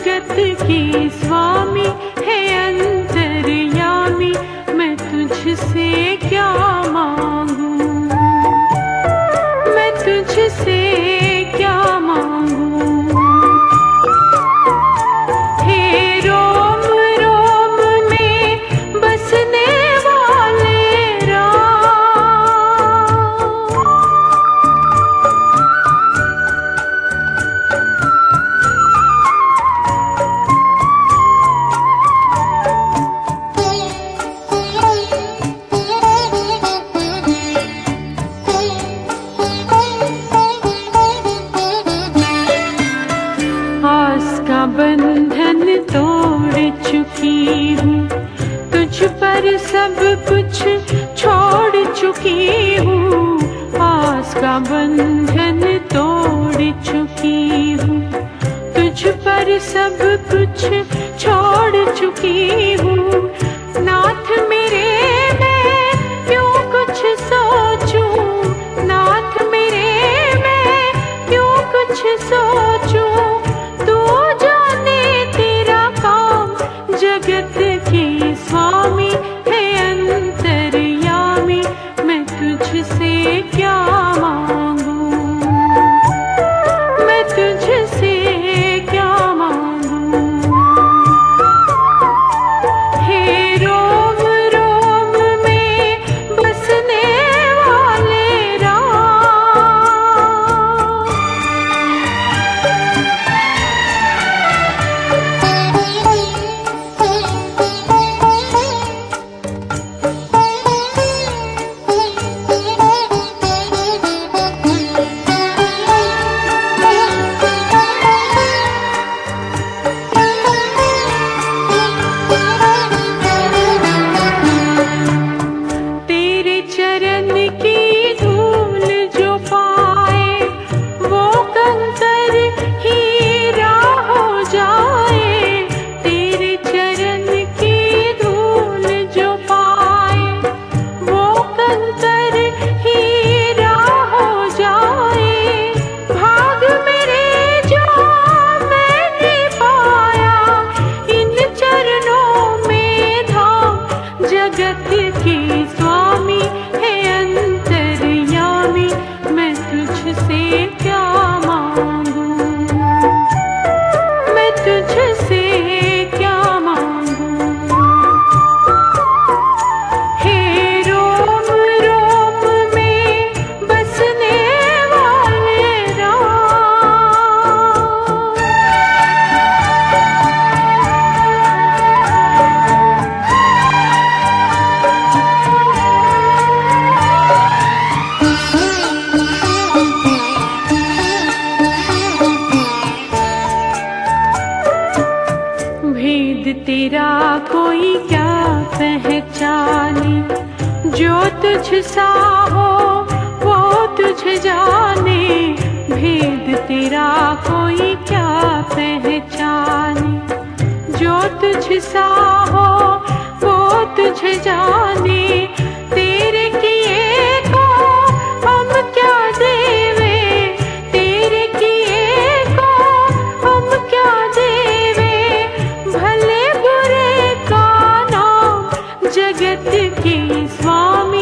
जगत की स्वामी है अंतर्यामी। मैं तुझसे क्या मांगू? मैं तुझसे बंधन तोड़ चुकी हूँ। तुझ पर सब कुछ छोड़ चुकी हूँ। आस का बंधन तोड़ चुकी हूँ। तुझ पर सब कुछ छोड़ चुकी हूँ। नाथ मेरे, मैं क्यों कुछ सोचूं? नाथ मेरे, मैं क्यों कुछ सोचूं? स्वामी है अंतरयामी मैं तुझसे क्या मांगू? मैं तुझसे तेरा कोई क्या पहचाने? जो तुझ सा हो, वो तुझ जाने। भेद तेरा कोई क्या पहचाने? जो तुझ सा हो, वो तुझ जाने। Swami.